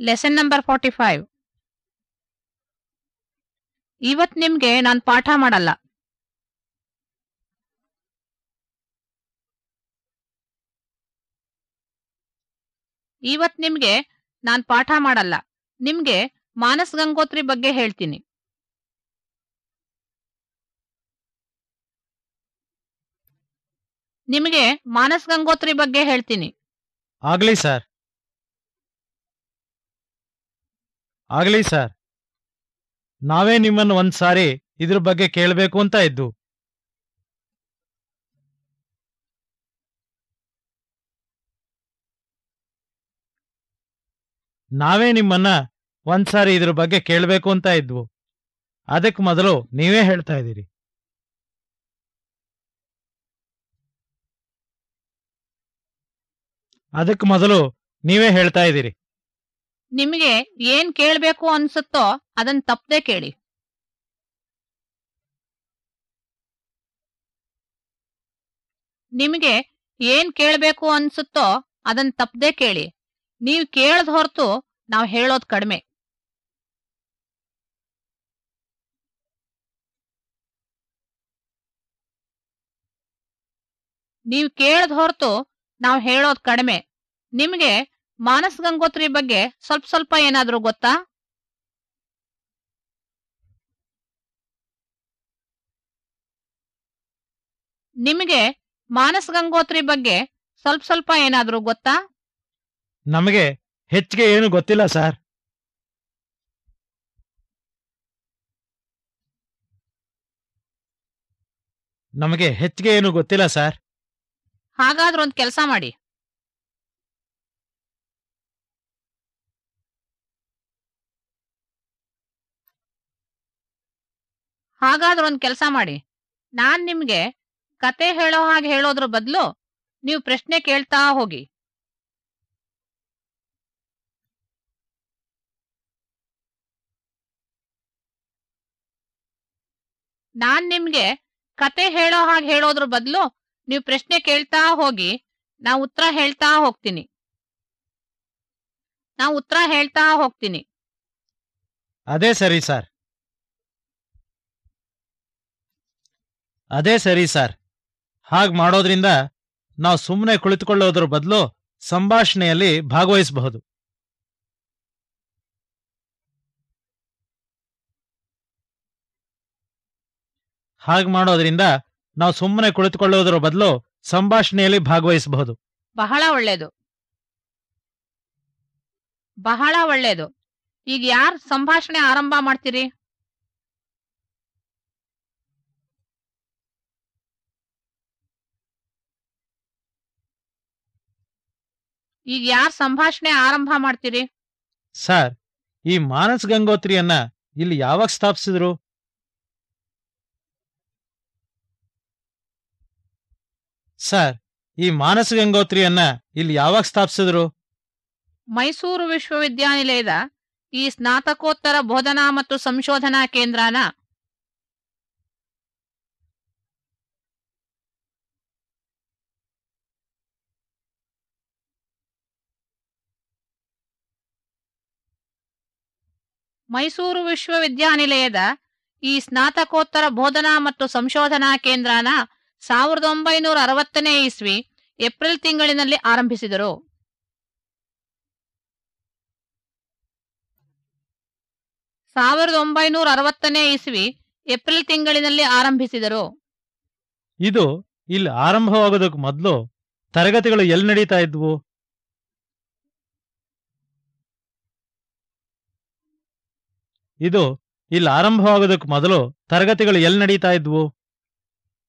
Lesson number forty five ಇವತ್ ನಿಮ್ಗೆ ನಾನು ಪಾಠ ಮಾಡಲ್ಲ. ಇವತ್ ನಿಮ್ಗೆ ನಾನು ಪಾಠ ಮಾಡಲ್ಲ. ನಿಮ್ಗೆ ಮಾನಸ್ ಗಂಗೋತ್ರಿ ಬಗ್ಗೆ ಹೇಳ್ತೀನಿ. ನಿಮಗೆ ಮಾನಸ್ ಗಂಗೋತ್ರಿ ಬಗ್ಗೆ ಹೇಳ್ತೀನಿ. ಆಗ್ಲಿ ಸರ್. ಆಗ್ಲಿ ಸರ್. ನಾವೇ ನಿಮ್ಮನ್ನು ಒಂದ್ಸಾರಿ ಇದ್ರ ಬಗ್ಗೆ ಕೇಳಬೇಕು ಅಂತ ಇದ್ದು. ನಾವೇ ನಿಮ್ಮನ್ನ ಒಂದ್ಸಾರಿ ಇದ್ರ ಬಗ್ಗೆ ಕೇಳಬೇಕು ಅಂತ ಇದ್ವು. ಅದಕ್ಕೆ ಮೊದಲು ನೀವೇ ಹೇಳ್ತಾ ಇದ್ದೀರಿ. ಅದಕ್ಕೆ ಮೊದಲು ನೀವೇ ಹೇಳ್ತಾ ಇದ್ದೀರಿ. ನಿಮ್ಗೆ ಏನ್ ಕೇಳ್ಬೇಕು ಅನ್ಸುತ್ತೋ ಅದನ್ ತಪ್ಪದೆ ಕೇಳಿ. ನಿಮಗೆ ಏನ್ ಕೇಳ್ಬೇಕು ಅನ್ಸುತ್ತೋ ಅದನ್ ತಪ್ಪದೆ ಕೇಳಿ. ನೀವು ಕೇಳದ್ ಹೊರತು ನಾವ್ ಹೇಳೋದ್ ಕಡಿಮೆ. ನೀವ್ ಕೇಳದ್ ಹೊರತು ನಾವ್ ಹೇಳೋದ್ ಕಡಿಮೆ. ನಿಮ್ಗೆ ಮಾನಸ್ ಗಂಗೋತ್ರಿ ಬಗ್ಗೆ ಸ್ವಲ್ಪ ಸ್ವಲ್ಪ ಏನಾದ್ರೂ ಗೊತ್ತಾ? ನಿಮಗೆ ಮಾನಸ್ ಗಂಗೋತ್ರಿ ಬಗ್ಗೆ ಸ್ವಲ್ಪ ಸ್ವಲ್ಪ ಏನಾದ್ರೂ ಗೊತ್ತಾ? ನಮಗೆ ಹೆಚ್ಚಿಗೆ ಏನು ಗೊತ್ತಿಲ್ಲ ಸರ್. ನಮಗೆ ಹೆಚ್ಚಿಗೆ ಏನು ಗೊತ್ತಿಲ್ಲ ಸರ್. ಹಾಗಾದ್ರೆ ಒಂದು ಕೆಲಸ ಮಾಡಿ. ಹಾಗಾದ್ರೆ ಒಂದ್ ಕೆಲಸ ಮಾಡಿ. ನಾನ್ ನಿಮ್ಗೆ ಕತೆ ಹೇಳೋ ಹಾಗೆ ಹೇಳೋದ್ರ ಬದಲು ನೀವು ಪ್ರಶ್ನೆ ಕೇಳ್ತಾ ಹೋಗಿ. ನಾನ್ ನಿಮ್ಗೆ ಕತೆ ಹೇಳೋ ಹಾಗೆ ಹೇಳೋದ್ರ ಬದಲು ನೀವು ಪ್ರಶ್ನೆ ಕೇಳ್ತಾ ಹೋಗಿ ನಾ ಉತ್ತರ ಹೇಳ್ತಾ ಹೋಗ್ತೀನಿ. ನಾ ಉತ್ತರ ಹೇಳ್ತಾ ಹೋಗ್ತೀನಿ. ಅದೇ ಸರಿ ಸರ್. ಅದೇ ಸರಿ ಸರ್. ಹಾಗ್ ಮಾಡೋದ್ರಿಂದ ನಾವು ಸುಮ್ಮನೆ ಕುಳಿತುಕೊಳ್ಳೋದ್ರ ಬದಲು ಸಂಭಾಷಣೆಯಲ್ಲಿ ಭಾಗವಹಿಸಬಹುದು. ಹಾಗ್ ಮಾಡೋದ್ರಿಂದ ನಾವು ಸುಮ್ಮನೆ ಕುಳಿತುಕೊಳ್ಳೋದ್ರ ಬದಲು ಸಂಭಾಷಣೆಯಲ್ಲಿ ಭಾಗವಹಿಸಬಹುದು. ಬಹಳ ಒಳ್ಳೇದು. ಬಹಳ ಒಳ್ಳೇದು. ಈಗ ಯಾರು ಸಂಭಾಷಣೆ ಆರಂಭ ಮಾಡ್ತೀರಿ? ಈಗ ಯಾರ್ ಸಂಭಾಷಣೆ ಆರಂಭ ಮಾಡ್ತೀರಿ? ಸರ್ ಈ ಮಾನಸ್ ಗಂಗೋತ್ರಿಯನ್ನ ಇಲ್ಲಿ ಯಾವಾಗ ಸ್ಥಾಪಿಸಿದ್ರು? ಸರ್ ಈ ಮಾನಸ ಗಂಗೋತ್ರಿಯನ್ನ ಇಲ್ಲಿ ಯಾವಾಗ ಸ್ಥಾಪಿಸಿದ್ರು? ಮೈಸೂರು ವಿಶ್ವವಿದ್ಯಾನಿಲಯದ ಈ ಸ್ನಾತಕೋತ್ತರ ಬೋಧನಾ ಮತ್ತು ಸಂಶೋಧನಾ ಕೇಂದ್ರನ ಮೈಸೂರು ವಿಶ್ವವಿದ್ಯಾನಿಲಯದ ಈ ಸ್ನಾತಕೋತ್ತರ ಬೋಧನಾ ಮತ್ತು ಸಂಶೋಧನಾ ಕೇಂದ್ರನ ಸಾವಿರದ ಒಂಬೈನೂರ ಅರವತ್ತನೇ ಇಸ್ವಿ ಏಪ್ರಿಲ್ ತಿಂಗಳಿನಲ್ಲಿ ಆರಂಭಿಸಿದರು. ಸಾವಿರದ ಒಂಬೈನೂರ ಅರವತ್ತನೇ ಇಸ್ವಿ ಏಪ್ರಿಲ್ ತಿಂಗಳಿನಲ್ಲಿ ಆರಂಭಿಸಿದರು. ಇದು ಇಲ್ಲಿ ಆರಂಭವಾಗೋದಕ್ಕೆ ಮೊದಲು ತರಗತಿಗಳು ಎಲ್ಲಿ ನಡೀತಾ ಇದ್ವು? ಇದು ಇಲ್ಲಿ ಆರಂಭವಾಗೋದಕ್ಕೆ ಮೊದಲು ತರಗತಿಗಳು ಎಲ್ಲಿ ನಡೀತಾ ಇದ್ವು?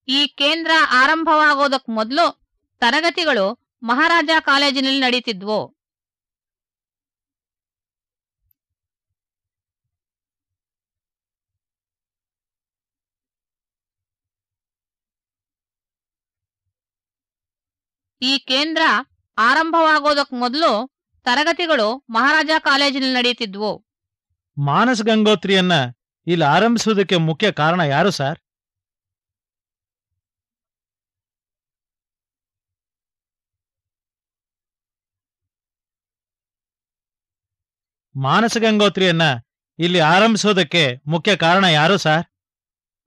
ಈ ಕೇಂದ್ರ ಆರಂಭವಾಗೋದಕ್ ಮೊದಲು ತರಗತಿಗಳು ಮಹಾರಾಜ ಕಾಲೇಜಿನಲ್ಲಿ ನಡೀತಿದ್ವು. ಈ ಕೇಂದ್ರ ಆರಂಭವಾಗೋದಕ್ ಮೊದಲು ತರಗತಿಗಳು ಮಹಾರಾಜ ಕಾಲೇಜಿನಲ್ಲಿ ನಡೀತಿದ್ವು. ಮಾನಸ್ ಗಂಗೋತ್ರಿಯನ್ನ ಇಲ್ಲಿ ಆರಂಭಿಸುವುದಕ್ಕೆ ಮುಖ್ಯ ಕಾರಣ ಯಾರು ಸರ್? ಮಾನಸ ಗಂಗೋತ್ರಿಯನ್ನ ಇಲ್ಲಿ ಆರಂಭಿಸೋದಕ್ಕೆ ಮುಖ್ಯ ಕಾರಣ ಯಾರು ಸರ್?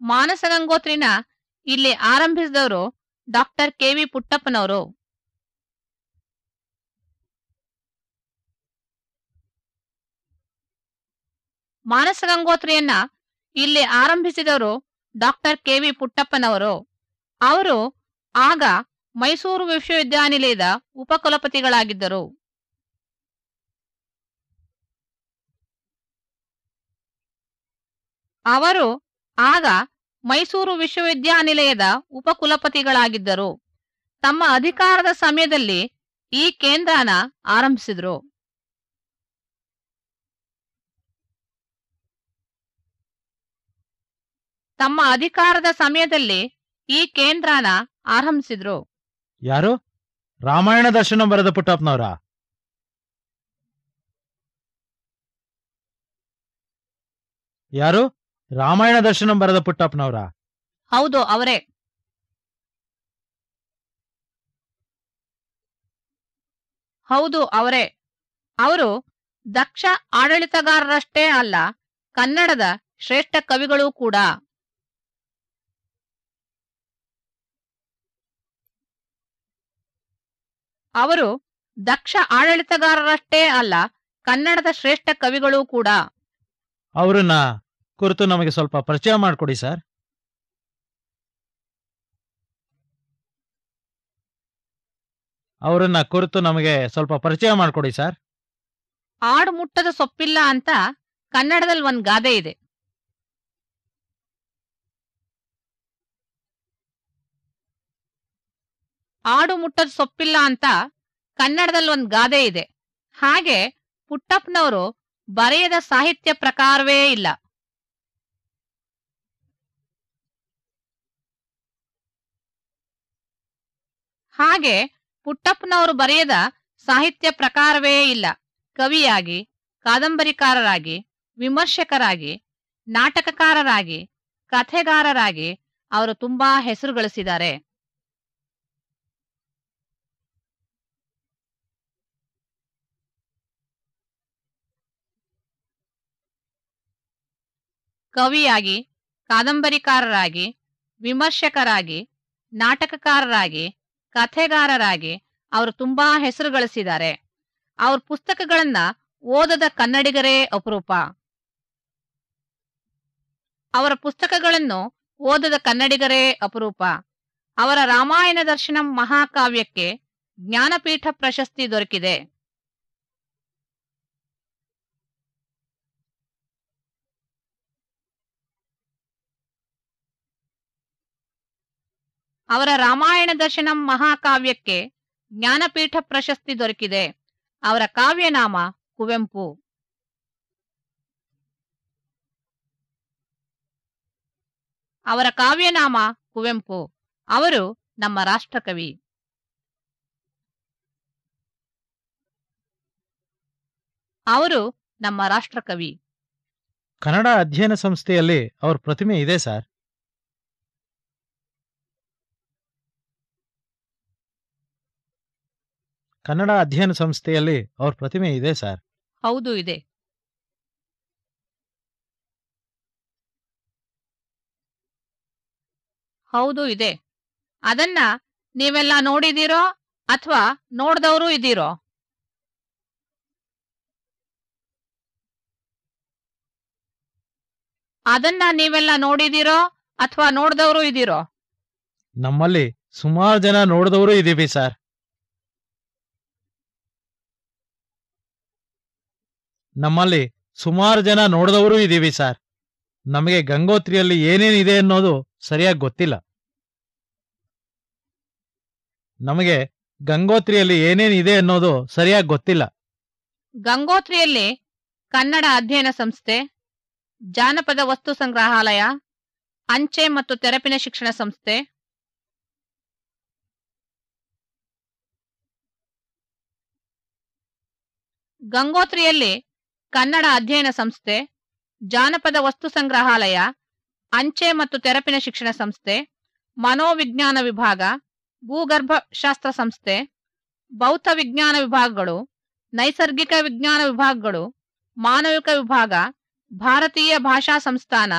ಮಾನಸ ಗಂಗೋತ್ರಿನ ಇಲ್ಲಿ ಆರಂಭಿಸಿದವರು ಡಾಕ್ಟರ್ ಕೆ ವಿ ಪುಟ್ಟಪ್ಪನವರು. ಮಾನಸ ಗಂಗೋತ್ರಿಯನ್ನ ಇಲ್ಲಿ ಆರಂಭಿಸಿದವರು ಡಾಕ್ಟರ್ ಕೆ ವಿ ಪುಟ್ಟಪ್ಪನವರು. ಅವರು ಆಗ ಮೈಸೂರು ವಿಶ್ವವಿದ್ಯಾನಿಲಯದ ಉಪಕುಲಪತಿಗಳಾಗಿದ್ದರು. ಅವರು ಆಗ ಮೈಸೂರು ವಿಶ್ವವಿದ್ಯಾನಿಲಯದ ಉಪಕುಲಪತಿಗಳಾಗಿದ್ದರು. ತಮ್ಮ ಅಧಿಕಾರದ ಸಮಯದಲ್ಲಿ ಈ ಕೇಂದ್ರನ ಆರಂಭಿಸಿದ್ರು. ತಮ್ಮ ಅಧಿಕಾರದ ಸಮಯದಲ್ಲಿ ಈ ಕೇಂದ್ರನ ಆರಂಭಿಸಿದ್ರು. ಯಾರು? ರಾಮಾಯಣ ದರ್ಶನ ಬರೆದ ಪುಟ್ಟಪ್ಪನವರ? ಯಾರು? ರಾಮಾಯಣ ದರ್ಶನ ಬರೆದ ಪುಟ್ಟಪ್ಪನವರ? ಹೌದು ಅವರೇ. ಹೌದು ಅವರೇ. ಅವರು ದಕ್ಷ ಆಡಳಿತಗಾರರಷ್ಟೇ ಅಲ್ಲ ಕನ್ನಡದ ಶ್ರೇಷ್ಠ ಕವಿಗಳೂ ಕೂಡ. ಅವರು ದಕ್ಷ ಆಡಳಿತಗಾರರಷ್ಟೇ ಅಲ್ಲ ಕನ್ನಡದ ಶ್ರೇಷ್ಠ ಕವಿಗಳು ಕೂಡ. ಅವರನ್ನ ಕುರಿತು ನಮಗೆ ಸ್ವಲ್ಪ ಪರಿಚಯ ಮಾಡಿಕೊಡಿ ಸರ್. ಅವರನ್ನ ಕುರಿತು ನಮಗೆ ಸ್ವಲ್ಪ ಪರಿಚಯ ಮಾಡಿಕೊಡಿ ಸರ್. ಆಡು ಮುಟ್ಟದ ಸೊಪ್ಪಿಲ್ಲ ಅಂತ ಕನ್ನಡದಲ್ಲಿ ಒಂದ್ ಗಾದೆ ಇದೆ. ಆಡು ಮುಟ್ಟದ ಸೊಪ್ಪಿಲ್ಲ ಅಂತ ಕನ್ನಡದಲ್ಲಿ ಒಂದ್ ಗಾದೆ ಇದೆ. ಹಾಗೆ ಪುಟ್ಟಪ್ಪನವರು ಬರೆಯದ ಸಾಹಿತ್ಯ ಪ್ರಕಾರವೇ ಇಲ್ಲ. ಹಾಗೆ ಪುಟ್ಟಪ್ಪನವರು ಬರೆಯದ ಸಾಹಿತ್ಯ ಪ್ರಕಾರವೇ ಇಲ್ಲ. ಕವಿಯಾಗಿ, ಕಾದಂಬರಿಕಾರರಾಗಿ, ವಿಮರ್ಶಕರಾಗಿ, ನಾಟಕಕಾರರಾಗಿ, ಕಥೆಗಾರರಾಗಿ ಅವರು ತುಂಬಾ ಹೆಸರು ಗಳಿಸಿದ್ದಾರೆ ಕವಿಯಾಗಿ, ಕಾದಂಬರಿಕಾರರಾಗಿ, ವಿಮರ್ಶಕರಾಗಿ, ನಾಟಕಕಾರರಾಗಿ, ಕಥೆಗಾರರಾಗಿ ಅವರು ತುಂಬಾ ಹೆಸರು ಗಳಿಸಿದ್ದಾರೆ. ಅವ್ರ ಪುಸ್ತಕಗಳನ್ನ ಓದದ ಕನ್ನಡಿಗರೇ ಅಪರೂಪ. ಅವರ ಪುಸ್ತಕಗಳನ್ನು ಓದದ ಕನ್ನಡಿಗರೇ ಅಪರೂಪ. ಅವರ ರಾಮಾಯಣ ದರ್ಶನಂ ಮಹಾಕಾವ್ಯಕ್ಕೆ ಜ್ಞಾನಪೀಠ ಪ್ರಶಸ್ತಿ ದೊರಕಿದೆ. ಅವರ ರಾಮಾಯಣ ದರ್ಶನಂ ಮಹಾಕಾವ್ಯಕ್ಕೆ ಜ್ಞಾನಪೀಠ ಪ್ರಶಸ್ತಿ ದೊರಕಿದೆ. ಅವರ ಕಾವ್ಯನಾಮ ಕುವೆಂಪು. ಅವರ ಕಾವ್ಯನಾಮ ಕುವೆಂಪು. ಅವರು ನಮ್ಮ ರಾಷ್ಟ್ರಕವಿ. ಅವರು ನಮ್ಮ ರಾಷ್ಟ್ರಕವಿ. ಕನ್ನಡ ಅಧ್ಯಯನ ಸಂಸ್ಥೆಯಲ್ಲಿ ಅವ್ರ ಪ್ರತಿಮೆ ಇದೆ, ಸರ್. ಕನ್ನಡ ಅಧ್ಯಯನ ಸಂಸ್ಥೆಯಲ್ಲಿ ಅವ್ರ ಪ್ರತಿಮೆ ಇದೆ ಸರ್. ಹೌದು ಇದೆ. ಹೌದು ಇದೆ. ಅದನ್ನ ನೀವೆಲ್ಲ ನೋಡಿದೀರೋ ಅಥವಾ ನೋಡ್ದವರು ಇದ್ದೀರೋ? ಅದನ್ನ ನೀವೆಲ್ಲ ನೋಡಿದೀರೋ ಅಥವಾ ನೋಡ್ದವರು ಇದ್ದೀರೋ? ನಮ್ಮಲ್ಲಿ ಸುಮಾರು ಜನ ನೋಡಿದವರು ಇದೀವಿ ಸರ್. ನಮ್ಮಲ್ಲಿ ಸುಮಾರು ಜನ ನೋಡಿದವರು ಇದೀವಿ ಸರ್. ನಮಗೆ ಗಂಗೋತ್ರಿಯಲ್ಲಿ ಏನೇನಿದೆ ಅನ್ನೋದು ಸರಿಯಾಗಿ ಗೊತ್ತಿಲ್ಲ. ನಮಗೆ ಗಂಗೋತ್ರಿಯಲ್ಲಿ ಏನೇನಿದೆ ಅನ್ನೋದು ಸರಿಯಾಗಿ ಗೊತ್ತಿಲ್ಲ. ಗಂಗೋತ್ರಿಯಲ್ಲಿ ಕನ್ನಡ ಅಧ್ಯಯನ ಸಂಸ್ಥೆ, ಜಾನಪದ ವಸ್ತು ಸಂಗ್ರಹಾಲಯ, ಅಂಚೆ ಮತ್ತು ತೆರಪಿನ ಶಿಕ್ಷಣ ಸಂಸ್ಥೆ, ಗಂಗೋತ್ರಿಯಲ್ಲಿ ಕನ್ನಡ ಅಧ್ಯಯನ ಸಂಸ್ಥೆ, ಜಾನಪದ ವಸ್ತು ಸಂಗ್ರಹಾಲಯ, ಅಂಚೆ ಮತ್ತು ತೆರಪಿನ ಶಿಕ್ಷಣ ಸಂಸ್ಥೆ, ಮನೋವಿಜ್ಞಾನ ವಿಭಾಗ ಭೂಗರ್ಭ ಶಾಸ್ತ್ರ ಸಂಸ್ಥೆ, ಭೌತ ವಿಜ್ಞಾನ ವಿಭಾಗಗಳು, ನೈಸರ್ಗಿಕ ವಿಜ್ಞಾನ ವಿಭಾಗಗಳು, ಮಾನವಿಕ ವಿಭಾಗ, ಭಾರತೀಯ ಭಾಷಾ ಸಂಸ್ಥಾನ,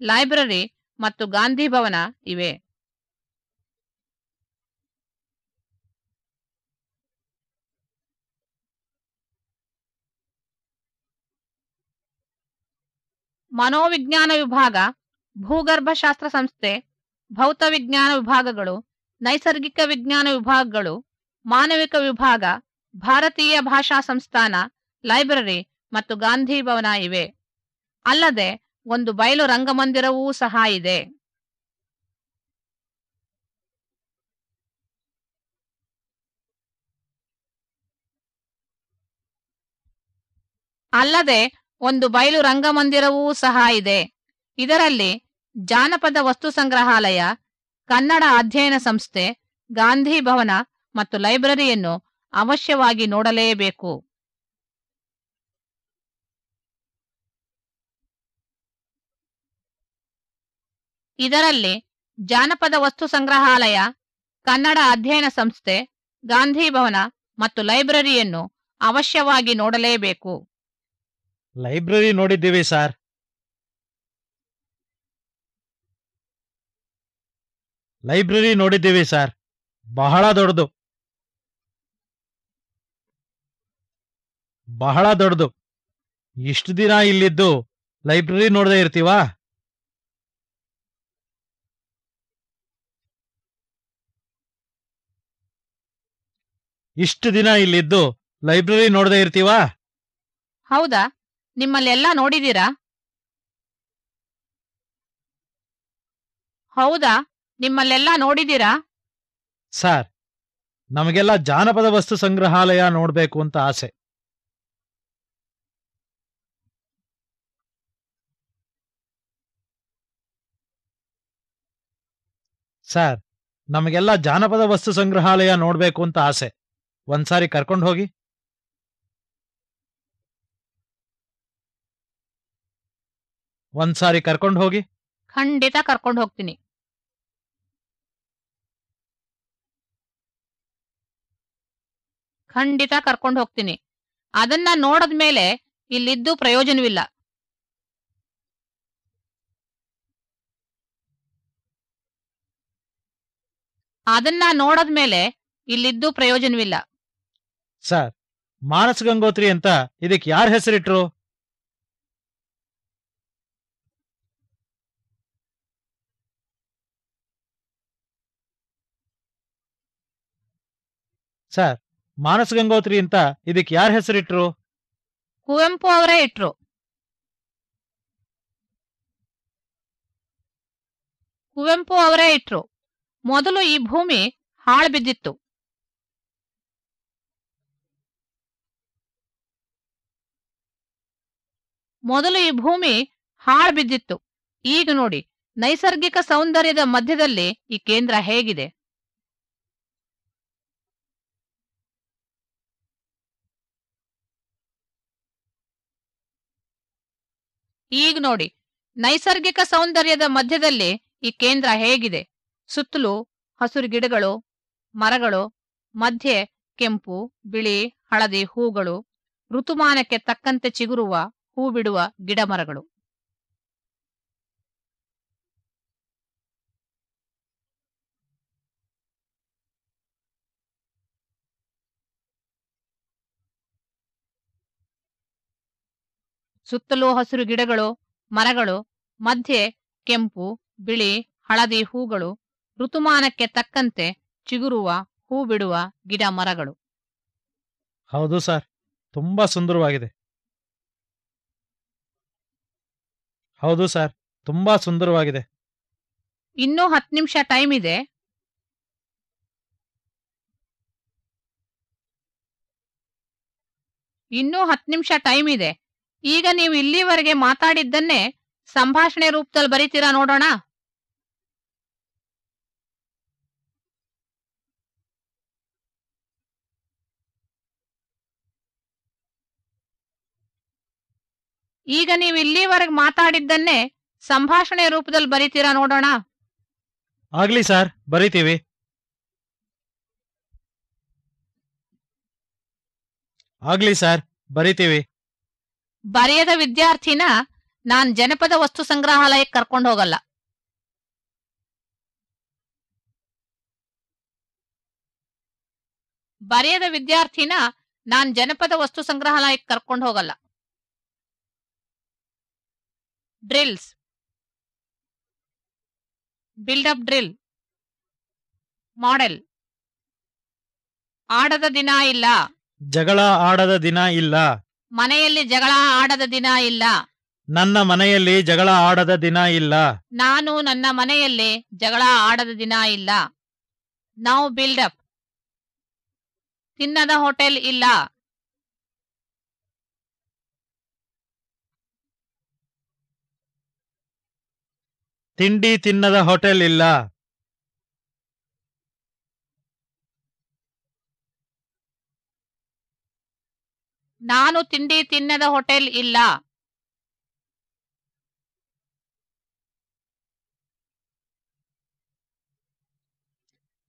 ಲೈಬ್ರರಿ ಮತ್ತು ಗಾಂಧಿ ಭವನ ಇವೆ. ಮನೋವಿಜ್ಞಾನ ವಿಭಾಗ, ಭೂಗರ್ಭಶಾಸ್ತ್ರ ಸಂಸ್ಥೆ ಭೌತ ವಿಜ್ಞಾನ ವಿಭಾಗಗಳು, ನೈಸರ್ಗಿಕ ವಿಜ್ಞಾನ ವಿಭಾಗಗಳು, ಮಾನವಿಕ ವಿಭಾಗ, ಭಾರತೀಯ ಭಾಷಾ ಸಂಸ್ಥಾನ, ಲೈಬ್ರರಿ ಮತ್ತು ಗಾಂಧಿ ಭವನ ಇವೆ. ಅಲ್ಲದೆ ಒಂದು ಬಯಲು ರಂಗಮಂದಿರವೂ ಸಹ ಇದೆ. ಅಲ್ಲದೆ ಒಂದು ಬಯಲು ರಂಗಮಂದಿರವೂ ಸಹ ಇದೆ. ಇದರಲ್ಲಿ ಜಾನಪದ ವಸ್ತು ಸಂಗ್ರಹಾಲಯ, ಕನ್ನಡ ಅಧ್ಯಯನ ಸಂಸ್ಥೆ, ಗಾಂಧಿ ಭವನ ಮತ್ತು ಲೈಬ್ರರಿಯನ್ನು ಅವಶ್ಯವಾಗಿ ನೋಡಲೇಬೇಕು. ಇದರಲ್ಲಿ ಜಾನಪದ ವಸ್ತು ಸಂಗ್ರಹಾಲಯ, ಕನ್ನಡ ಅಧ್ಯಯನ ಸಂಸ್ಥೆ, ಗಾಂಧಿ ಭವನ ಮತ್ತು ಲೈಬ್ರರಿಯನ್ನು ಅವಶ್ಯವಾಗಿ ನೋಡಲೇಬೇಕು. ಲೈಬ್ರರಿ ನೋಡಿದ್ದೀವಿ ಸರ್. ಲೈಬ್ರರಿ ನೋಡಿದ್ದೀವಿ ಸರ್. ಬಹಳ ದೊಡ್ಡದು. ಬಹಳ ದೊಡ್ಡದು. ಇಷ್ಟು ದಿನ ಇಲ್ಲಿದ್ದು ಲೈಬ್ರರಿ ನೋಡದೆ ಇರ್ತೀವಾ? ಇಷ್ಟು ದಿನ ಇಲ್ಲಿದ್ದು ಲೈಬ್ರರಿ ನೋಡದೆ ಇರ್ತೀವಾ? ಹೌದಾ? ನಿಮ್ಮಲ್ಲೆಲ್ಲ ನೋಡಿದೀರಾ ಹೌದಾ? ನಿಮ್ಮಲ್ಲೆಲ್ಲ ನೋಡಿದೀರಾ ಸರ್, ನಮಗೆಲ್ಲ ಜಾನಪದ ವಸ್ತು ಸಂಗ್ರಹಾಲಯ ನೋಡ್ಬೇಕು ಅಂತ ಆಸೆ. ಸರ್, ನಮಗೆಲ್ಲ ಜಾನಪದ ವಸ್ತು ಸಂಗ್ರಹಾಲಯ ನೋಡ್ಬೇಕು ಅಂತ ಆಸೆ. ಒಂದ್ಸಾರಿ ಕರ್ಕೊಂಡು ಹೋಗಿ. ಒಂದ್ಸಾರಿ ಕರ್ಕೊಂಡು ಹೋಗಿ? ಖಂಡಿತ ಕರ್ಕೊಂಡು ಹೋಗ್ತೀನಿ. ಖಂಡಿತ ಕರ್ಕೊಂಡು ಹೋಗ್ತೀನಿ. ಅದನ್ನ ನೋಡದ್ಮೇಲೆ ಇಲ್ಲಿದ್ದು ಪ್ರಯೋಜನವಿಲ್ಲ. ಅದನ್ನ ನೋಡದ್ಮೇಲೆ ಇಲ್ಲಿದ್ದು ಪ್ರಯೋಜನವಿಲ್ಲ. ಸರ್ ಮಾನಸ ಗಂಗೋತ್ರಿ ಅಂತ ಇದಕ್ಕೆ ಯಾರ ಹೆಸರಿಟ್ರು? ಸರ್, ಮಾನಸ ಗಂಗೋತ್ರಿ ಅಂತ ಇದಕ್ಕೆ ಯಾರ ಹೆಸರಿಟ್ರು? ಕುವೆಂಪು ಅವರೇ ಇಟ್ರು. ಕುವೆಂಪು ಅವರೇ ಇಟ್ರು. ಮೊದಲು ಈ ಭೂಮಿ ಹಾಳು ಬಿದ್ದಿತ್ತು. ಮೊದಲು ಈ ಭೂಮಿ ಹಾಳು ಬಿದ್ದಿತ್ತು. ಈಗ ನೋಡಿ, ನೈಸರ್ಗಿಕ ಸೌಂದರ್ಯದ ಮಧ್ಯದಲ್ಲಿ ಈ ಕೇಂದ್ರ ಹೇಗಿದೆ? ಈಗ ನೋಡಿ, ನೈಸರ್ಗಿಕ ಸೌಂದರ್ಯದ ಮಧ್ಯದಲ್ಲಿ ಈ ಕೇಂದ್ರ ಹೇಗಿದೆ? ಸುತ್ತಲೂ ಹಸುರು ಗಿಡಗಳು, ಮರಗಳು, ಮಧ್ಯೆ ಕೆಂಪು, ಬಿಳಿ, ಹಳದಿ ಹೂಗಳು, ಋತುಮಾನಕ್ಕೆ ತಕ್ಕಂತೆ ಚಿಗುರುವ ಹೂ ಬಿಡುವ ಗಿಡ ಮರಗಳು ಸುತ್ತಲೂ ಹಸಿರು ಗಿಡಗಳು ಮರಗಳು ಮಧ್ಯೆ ಕೆಂಪು ಬಿಳಿ ಹಳದಿ ಹೂಗಳು ಋತುಮಾನಕ್ಕೆ ತಕ್ಕಂತೆ ಚಿಗುರುವ ಹೂ ಬಿಡುವ ಗಿಡ ಮರಗಳು. ಹೌದು ಸರ್ ತುಂಬಾ ಸುಂದರವಾಗಿದೆ. ಹೌದು ಸರ್ ತುಂಬಾ ಸುಂದರವಾಗಿದೆ. ಇನ್ನೂ ಹತ್ತು ನಿಮಿಷ ಟೈಮ್ ಇದೆ. ಇನ್ನೂ ಹತ್ತು ನಿಮಿಷ ಟೈಮ್ ಇದೆ. ಈಗ ನೀವು ಇಲ್ಲಿವರೆಗೆ ಮಾತಾಡಿದ್ದನ್ನೇ ಸಂಭಾಷಣೆ ರೂಪದಲ್ಲಿ ಬರೀತೀರಾ ನೋಡೋಣ. ಈಗ ನೀವು ಇಲ್ಲಿವರೆಗೆ ಮಾತಾಡಿದ್ದನ್ನೇ ಸಂಭಾಷಣೆ ರೂಪದಲ್ಲಿ ಬರೀತೀರಾ ನೋಡೋಣ. ಆಗ್ಲಿ ಸರ್, ಬರೀತೀವಿ. ಆಗ್ಲಿ ಸರ್, ಬರಿತೀವಿ. ಬರೆಯದ ವಿದ್ಯಾರ್ಥಿನ ನಾನ್ ಜನಪದ ವಸ್ತು ಸಂಗ್ರಹಾಲಯಕ್ಕೆ ಕರ್ಕೊಂಡು ಹೋಗಲ್ಲ. ಬರೆಯದ ವಿದ್ಯಾರ್ಥಿನ ನಾನ್ ಜನಪದ ವಸ್ತು ಸಂಗ್ರಹಾಲಯಕ್ಕೆ ಕರ್ಕೊಂಡು ಹೋಗಲ್ಲ. Drills. Build up drill. Model. ಆಡದ ದಿನ ಇಲ್ಲ. ಜಗಳ ಆಡದ ದಿನ ಇಲ್ಲ. ಮನೆಯಲ್ಲಿ ಜಗಳ ಆಡದ ದಿನ ಇಲ್ಲ. ನನ್ನ ಮನೆಯಲ್ಲಿ ಜಗಳ ಆಡದ ದಿನ ಇಲ್ಲ. ನಾನು ನನ್ನ ಮನೆಯಲ್ಲಿ ಜಗಳ ಆಡದ ದಿನ ಇಲ್ಲ. ನಾವು ಬಿಲ್ಡಪ್ ತಿನ್ನದ ಹೋಟೆಲ್ ಇಲ್ಲ. ತಿಂಡಿ ತಿನ್ನದ ಹೋಟೆಲ್ ಇಲ್ಲ. ನಾನು ತಿಂಡಿ ತಿನ್ನದ ಹೋಟೆಲ್ ಇಲ್ಲ.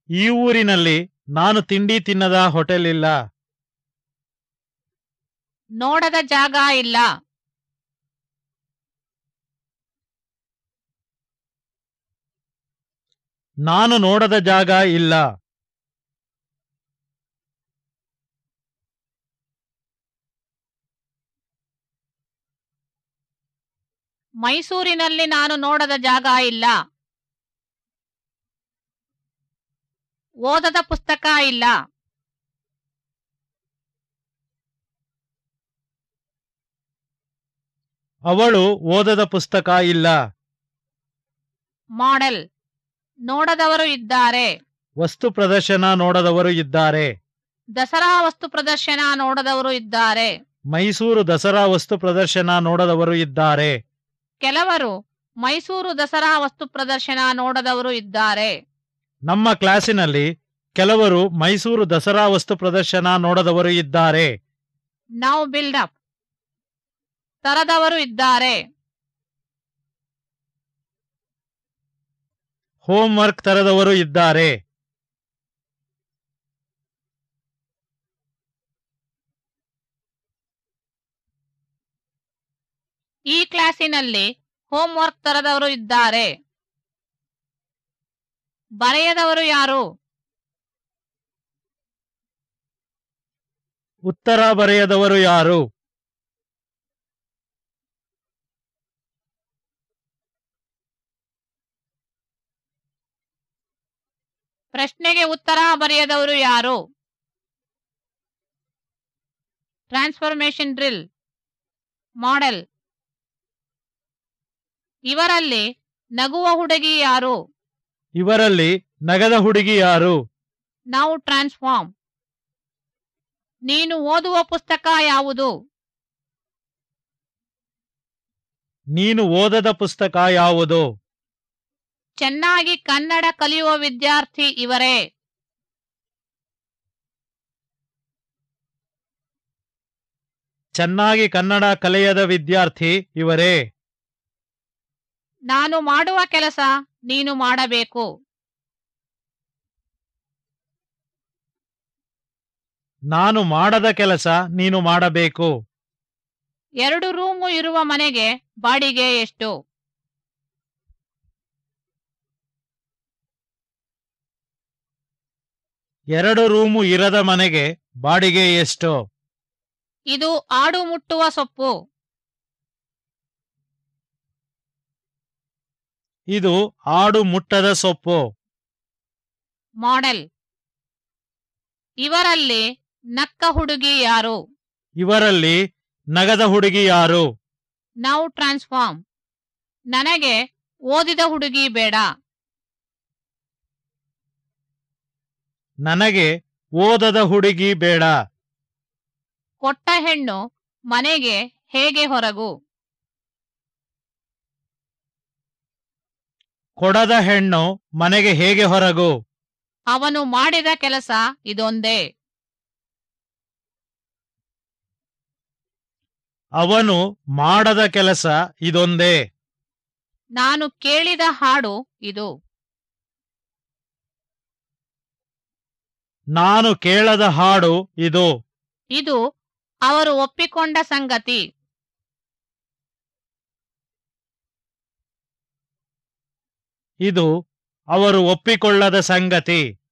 ಈ ಊರಿನಲ್ಲಿ ನಾನು ತಿಂಡಿ ತಿನ್ನದ ಹೋಟೆಲ್ ಇಲ್ಲ. ನೋಡದ ಜಾಗ ಇಲ್ಲ. ನಾನು ನೋಡದ ಜಾಗ ಇಲ್ಲ. ಮೈಸೂರಿನಲ್ಲಿ ನಾನು ನೋಡದ ಜಾಗ ಇಲ್ಲ. ಓದದ ಪುಸ್ತಕ ಇಲ್ಲ. ಅವಳು ಓದದ ಪುಸ್ತಕ ಇಲ್ಲ. ಮಾಡೆಲ್. ನೋಡದವರು ಇದ್ದಾರೆ. ವಸ್ತು ಪ್ರದರ್ಶನ ನೋಡದವರು ಇದ್ದಾರೆ. ದಸರಾ ವಸ್ತು ಪ್ರದರ್ಶನ ನೋಡದವರು ಇದ್ದಾರೆ. ಮೈಸೂರು ದಸರಾ ವಸ್ತು ಪ್ರದರ್ಶನ ನೋಡದವರು ಇದ್ದಾರೆ. ಕೆಲವರು ಮೈಸೂರು ದಸರಾ ವಸ್ತು ಪ್ರದರ್ಶನ ನೋಡದವರು ಇದ್ದಾರೆ. ನಮ್ಮ ಕ್ಲಾಸಿನಲ್ಲಿ ಕೆಲವರು ಮೈಸೂರು ದಸರಾ ವಸ್ತು ಪ್ರದರ್ಶನ ನೋಡದವರು ಇದ್ದಾರೆ. ನಾವು ಅಪ್ ತರದವರು ಇದ್ದಾರೆ. ಹೋಮ್ ವರ್ಕ್ ತರದವರು ಇದ್ದಾರೆ. ಈ ಕ್ಲಾಸಿನಲ್ಲಿ ಹೋಂವರ್ಕ್ ತರದವರು ಇದ್ದಾರೆ. ಬರೆಯದವರು ಯಾರು? ಉತ್ತರ ಬರೆಯದವರು ಯಾರು? ಪ್ರಶ್ನೆಗೆ ಉತ್ತರ ಬರೆಯದವರು ಯಾರು? Transformation drill model. ಇವರಲ್ಲಿ ನಗುವ ಹುಡುಗಿ ಯಾರು? ಇವರಲ್ಲಿ ನಗದ ಹುಡುಗಿ ಯಾರು? ನಾವು ಟ್ರಾನ್ಸ್ಫಾರ್ಮ್. ನೀನು ಓದುವ ಪುಸ್ತಕ ಯಾವುದು? ನೀನು ಓದದ ಪುಸ್ತಕ ಯಾವುದು? ಚೆನ್ನಾಗಿ ಕನ್ನಡ ಕಲಿಯುವ ವಿದ್ಯಾರ್ಥಿ ಇವರೇ. ಚೆನ್ನಾಗಿ ಕನ್ನಡ ಕಲಿಯದ ವಿದ್ಯಾರ್ಥಿ ಇವರೇ. ನಾನು ಮಾಡುವ ಕೆಲಸ ನೀನು ಮಾಡಬೇಕು. ನಾನು ಮಾಡದ ಕೆಲಸ ನೀನು ಮಾಡಬೇಕು. ಎರಡು ರೂಮು ಇರುವ ಮನೆಗೆ ಬಾಡಿಗೆ ಎಷ್ಟು? ಎರಡು ರೂಮು ಇರದ ಮನೆಗೆ ಬಾಡಿಗೆ ಎಷ್ಟು? ಇದು ಆಡು ಮುಟ್ಟುವ ಸೊಪ್ಪು. ಇದು ಆಡು ಮುಟ್ಟದ ಸೊಪ್ಪು. ಮಾಡೆಲ್. ಇವರಲ್ಲಿ ನಕ್ಕ ಹುಡುಗಿ ಯಾರು? ಇವರಲ್ಲಿ ನಗದ ಹುಡುಗಿ ಯಾರು? ನೌ ಟ್ರಾನ್ಸ್ಫಾರ್ಮ್ ನನಗೆ ಓದಿದ ಹುಡುಗಿ ಬೇಡ. ನನಗೆ ಓದದ ಹುಡುಗಿ ಬೇಡ. ಕೊಟ್ಟ ಹೆಣ್ಣು ಮನೆಗೆ ಹೇಗೆ ಹೊರಗು? ಕೊಡದ ಹೆಣ್ಣು ಮನೆಗೆ ಹೇಗೆ ಹೊರಗು? ಅವನು ಮಾಡಿದ ಕೆಲಸ ಇದೊಂದೇ. ಅವನು ಮಾಡದ ಕೆಲಸ ಇದೊಂದೇ. ನಾನು ಕೇಳಿದ ಹಾಡು ಇದು. ನಾನು ಕೇಳದ ಹಾಡು ಇದು. ಇದು ಅವರು ಒಪ್ಪಿಕೊಂಡ ಸಂಗತಿ. ಇದು ಅವರು ಒಪ್ಪಿಕೊಳ್ಳದ ಸಂಗತಿ.